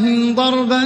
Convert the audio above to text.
لهم ضربا